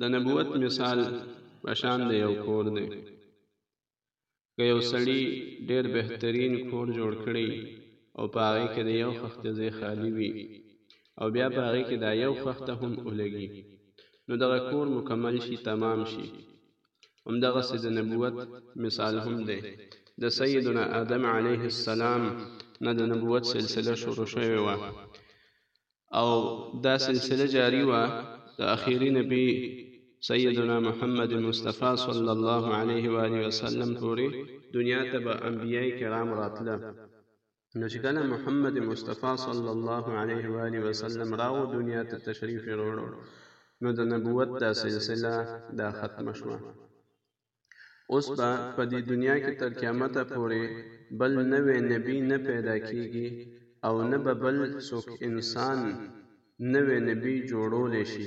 د نبوت مثال په شان د یو کور دی که یو سړی ډیر بهترین کور جوړ کړي او په هغې کې د یو خښته ځای خالي وي او بیا په هغې کې دا یو خښته هم ولګي نو دغه کور مکمل شي تمام شي همدغسې د نبوت مثال هم دی د سیدنا آدم علیه السلام نه د نبوت سلسله شروع شوې وه او دا سلسله جاری وه د اخیری نبی سیدنا محمد مصطفی صلی الله علیه و آله وسلم پوری دنیا ته به انبیاء کرام راتله نو چې کله محمد مصطفی صلی الله علیه و آله وسلم راغو دنیا ته تشریف وروړو نو د نبوت دا سلسله دا ختم شوه اوس به په دې دنیا کې تر قیامته پورې بل نوې نبی نه پیدا کیږي او نه به بل څوک انسان نوې نبی جوړولی شي.